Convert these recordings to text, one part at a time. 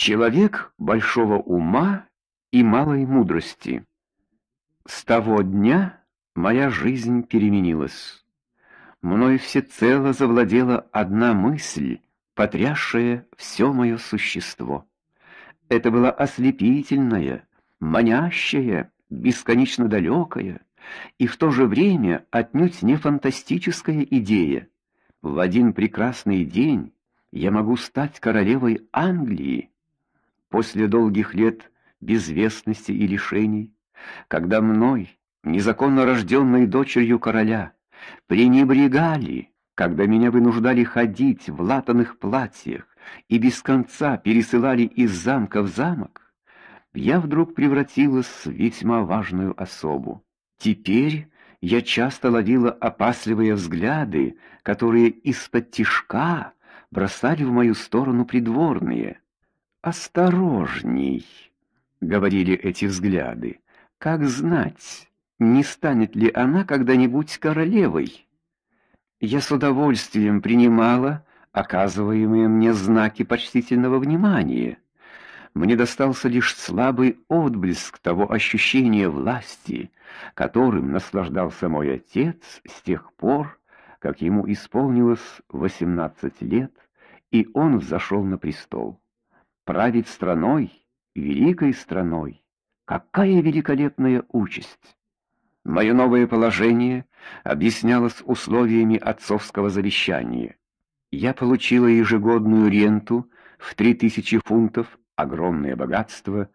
Человек большого ума и малой мудрости. С того дня моя жизнь переменилась. Мною всецело завладела одна мысль, потрясшая все мое существо. Это была ослепительная, манящая, бесконечно далекая и в то же время отнюдь не фантастическая идея. В один прекрасный день я могу стать королевой Англии после долгих лет безвестности и лишений, когда мной, незаконно рожденной дочерью короля, пренебрегали, когда меня вынуждали ходить в латаных платьях и без конца пересылали из замка в замок, я вдруг превратилась в весьма важную особу. Теперь я часто ловила опасливые взгляды, которые из-под тишка бросали в мою сторону придворные. Осторожней, говорили эти взгляды. Как знать, не станет ли она когда-нибудь королевой? Я с удовольствием принимала оказываемые мне знаки почтительного внимания. Мне достался лишь слабый отблеск того ощущения власти, которым наслаждался мой отец с тех пор, как ему исполнилось восемнадцать лет, и он взошел на престол править страной, великой страной. Какая великолепная участь! Мое новое положение объяснялось условиями отцовского завещания. Я получила ежегодную ренту в три тысячи фунтов, огромное богатство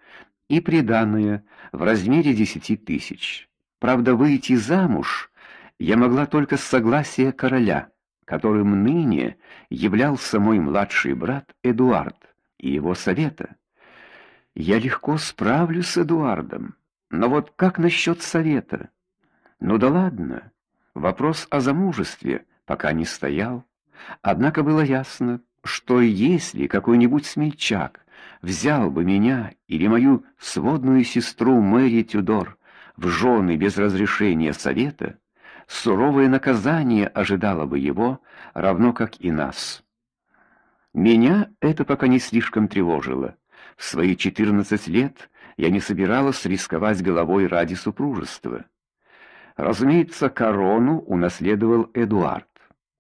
и приданое в размере десяти тысяч. Правда, выйти замуж я могла только с согласия короля, которым ныне являлся мой младший брат Эдуард и его совета. Я легко справлюсь с Эдуардом, но вот как насчет совета? Ну да ладно. Вопрос о замужестве пока не стоял. Однако было ясно, что если какой-нибудь смельчак взял бы меня или мою сводную сестру Мэри Тюдор в жены без разрешения совета, суровое наказание ожидало бы его, равно как и нас. Меня это пока не слишком тревожило. В свои четырнадцать лет я не собиралась рисковать головой ради супружества. Разумеется, корону унаследовал Эдуард.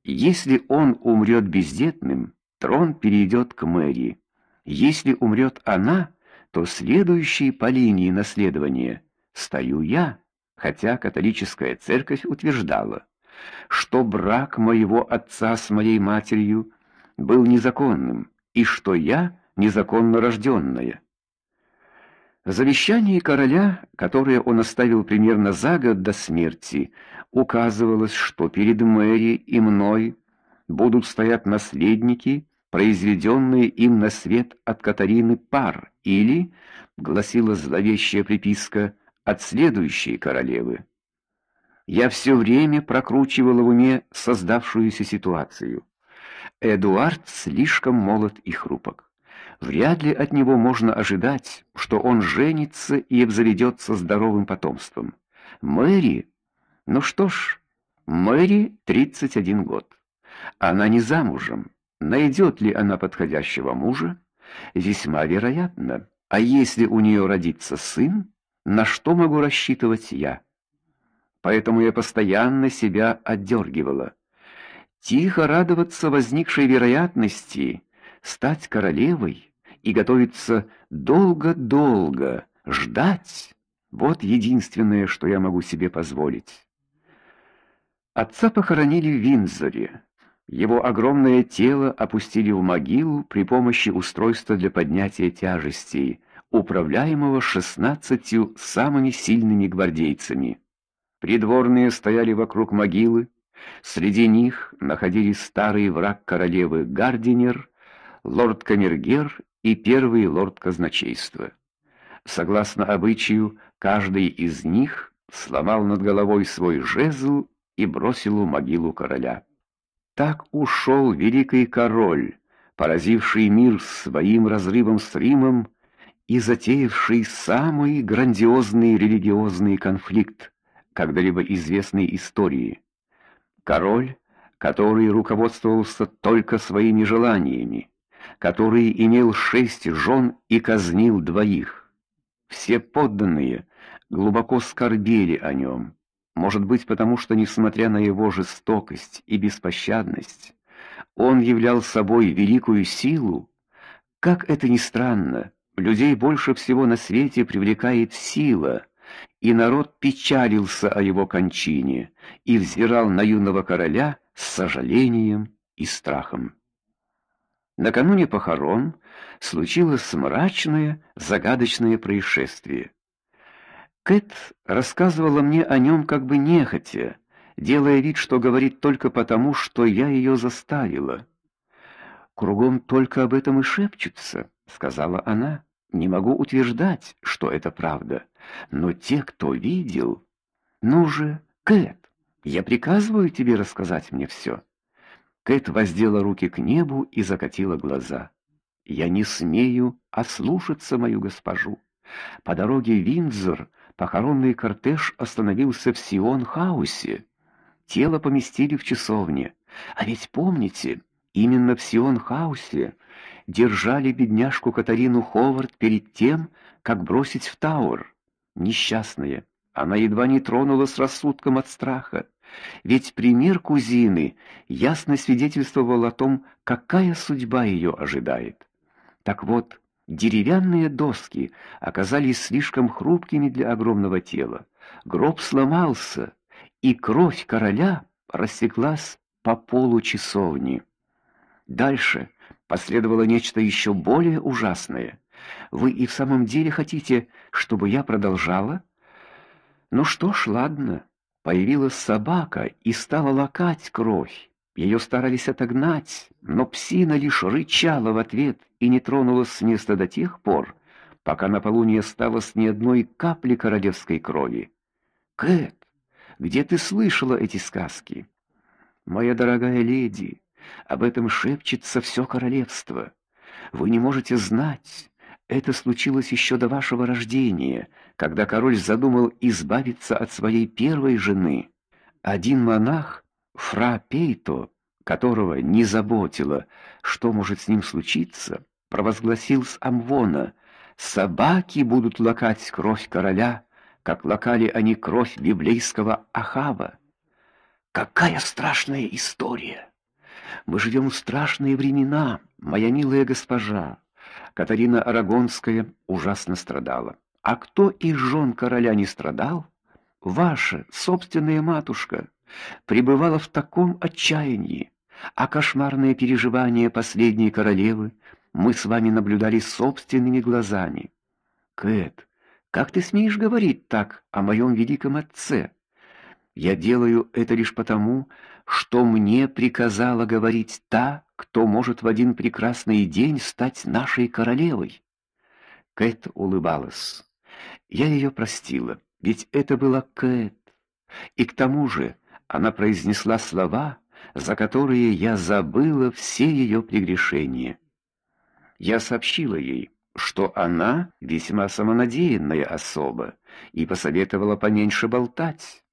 Если он умрет бездетным, трон перейдет к Мэри. Если умрет она, то следующей по линии наследования стою я, хотя католическая церковь утверждала, что брак моего отца с моей матерью был незаконным, и что я незаконно рожденная. В завещании короля, которое он оставил примерно за год до смерти, указывалось, что перед Мэри и мной будут стоять наследники, произведенные им на свет от Катарины пар, или, гласила зловещая приписка, от следующей королевы. Я все время прокручивала в уме создавшуюся ситуацию. Эдуард слишком молод и хрупок. Вряд ли от него можно ожидать, что он женится и обзаведется здоровым потомством. Мэри, ну что ж, Мэри 31 год. Она не замужем. Найдет ли она подходящего мужа? Весьма вероятно. А если у нее родится сын, на что могу рассчитывать я? Поэтому я постоянно себя отдергивала тихо радоваться возникшей вероятности стать королевой и готовиться долго-долго ждать. Вот единственное, что я могу себе позволить. Отца похоронили в Виндзоре. Его огромное тело опустили в могилу при помощи устройства для поднятия тяжестей, управляемого шестнадцатью самыми сильными гвардейцами. Придворные стояли вокруг могилы, Среди них находились старый враг королевы Гардинер, лорд Камергер и первый лорд казначейства. Согласно обычаю, каждый из них сломал над головой свой жезл и бросил в могилу короля. Так ушел великий король, поразивший мир своим разрывом с Римом и затеявший самый грандиозный религиозный конфликт, когда-либо известный истории. Король, который руководствовался только своими желаниями, который имел шесть жен и казнил двоих. Все подданные глубоко скорбели о нем. Может быть, потому что, несмотря на его жестокость и беспощадность, он являл собой великую силу. Как это ни странно, людей больше всего на свете привлекает сила, и народ печалился о его кончине и взирал на юного короля с сожалением и страхом. Накануне похорон случилось мрачное, загадочное происшествие. Кэт рассказывала мне о нем как бы нехотя, делая вид, что говорит только потому, что я ее заставила. Кругом только об этом и шепчутся, сказала она. Не могу утверждать, что это правда, но те, кто видел, ну же, Кэт, я приказываю тебе рассказать мне все. Кэт воздела руки к небу и закатила глаза. Я не смею ослушаться мою госпожу. По дороге в Виндзор похоронный кортеж остановился в Сион-хаусе. Тело поместили в часовне. А ведь помните, именно в Сион-хаусе держали бедняжку Катарину Ховард перед тем, как бросить в Тауэр. Несчастная, она едва не тронулась рассудком от страха. Ведь пример кузины ясно свидетельствовал о том, какая судьба ее ожидает. Так вот, деревянные доски оказались слишком хрупкими для огромного тела. Гроб сломался, и кровь короля растеклась по полу часовни. Дальше последовало нечто еще более ужасное. Вы и в самом деле хотите, чтобы я продолжала? Ну что ж, ладно. Появилась собака и стала лакать кровь. Ее старались отогнать, но псина лишь рычала в ответ и не тронулась с места до тех пор, пока на полу не осталось ни одной капли королевской крови. Кэт, где ты слышала эти сказки? Моя дорогая леди, об этом шепчется все королевство. Вы не можете знать, это случилось еще до вашего рождения, когда король задумал избавиться от своей первой жены. Один монах, фра Пейто, которого не заботило, что может с ним случиться, провозгласил с Амвона: "Собаки будут лакать кровь короля, как лакали они кровь библейского Ахава". Какая страшная история! Мы живем в страшные времена, моя милая госпожа. Катарина Арагонская ужасно страдала. А кто из жен короля не страдал? Ваша собственная матушка пребывала в таком отчаянии, а кошмарные переживания последней королевы мы с вами наблюдали собственными глазами. Кэт, как ты смеешь говорить так о моем великом отце? Я делаю это лишь потому, что мне приказала говорить та, кто может в один прекрасный день стать нашей королевой. Кэт улыбалась. Я ее простила, ведь это была Кэт. И к тому же, она произнесла слова, за которые я забыла все ее прегрешения. Я сообщила ей, что она весьма самонадеянная особа, и посоветовала поменьше болтать.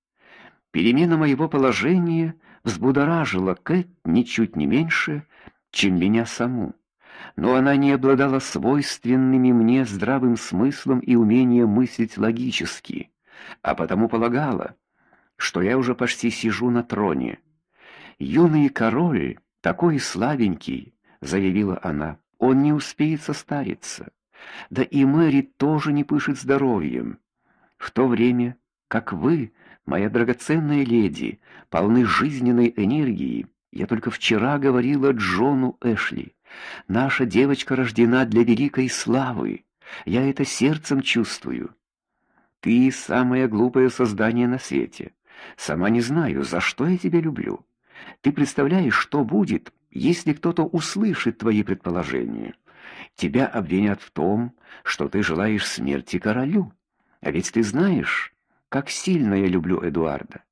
Перемена моего положения взбудоражила Кэт ничуть не меньше, чем меня саму. Но она не обладала свойственными мне здравым смыслом и умением мыслить логически, а потому полагала, что я уже почти сижу на троне. Юный король, такой славенький, заявила она. Он не успеет состариться. Да и Мэри тоже не пышет здоровьем. В то время, как вы Моя драгоценная леди, полны жизненной энергии. Я только вчера говорила Джону Эшли. Наша девочка рождена для великой славы. Я это сердцем чувствую. Ты самое глупое создание на свете. Сама не знаю, за что я тебя люблю. Ты представляешь, что будет, если кто-то услышит твои предположения? Тебя обвинят в том, что ты желаешь смерти королю. А ведь ты знаешь, как сильно я люблю Эдуарда.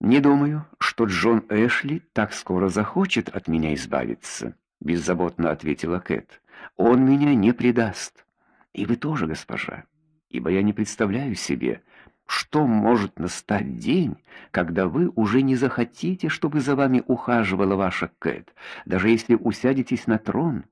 Не думаю, что Джон Эшли так скоро захочет от меня избавиться, беззаботно ответила Кэт. Он меня не предаст. И вы тоже, госпожа, ибо я не представляю себе, что может настать день, когда вы уже не захотите, чтобы за вами ухаживала ваша Кэт, даже если усядетесь на трон.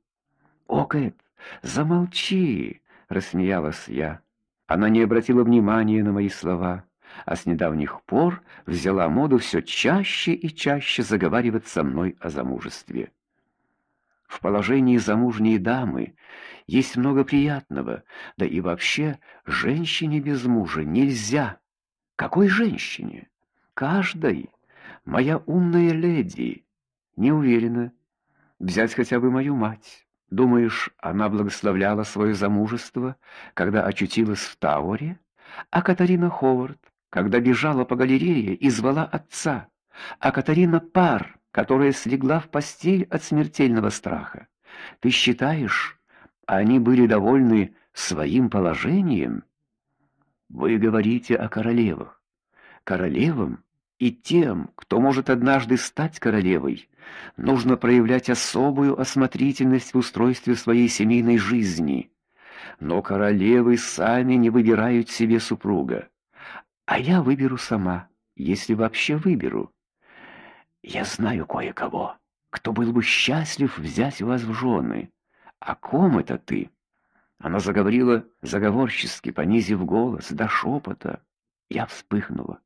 О, Кэт, замолчи, рассмеялась я. Она не обратила внимания на мои слова, а с недавних пор взяла моду все чаще и чаще заговаривать со мной о замужестве. В положении замужней дамы есть много приятного, да и вообще женщине без мужа нельзя. Какой женщине? Каждой. Моя умная леди. Не уверена. Взять хотя бы мою мать. Думаешь, она благословляла свое замужество, когда очутилась в Тауэре? А Катарина Ховард, когда бежала по галерее и звала отца? А Катарина Пар, которая слегла в постель от смертельного страха? Ты считаешь, они были довольны своим положением? Вы говорите о королевах. Королевам и тем, кто может однажды стать королевой, нужно проявлять особую осмотрительность в устройстве своей семейной жизни. Но королевы сами не выбирают себе супруга. А я выберу сама, если вообще выберу. Я знаю кое-кого, кто был бы счастлив взять вас в жены. О ком это ты? Она заговорила заговорчески, понизив голос до шепота. Я вспыхнула.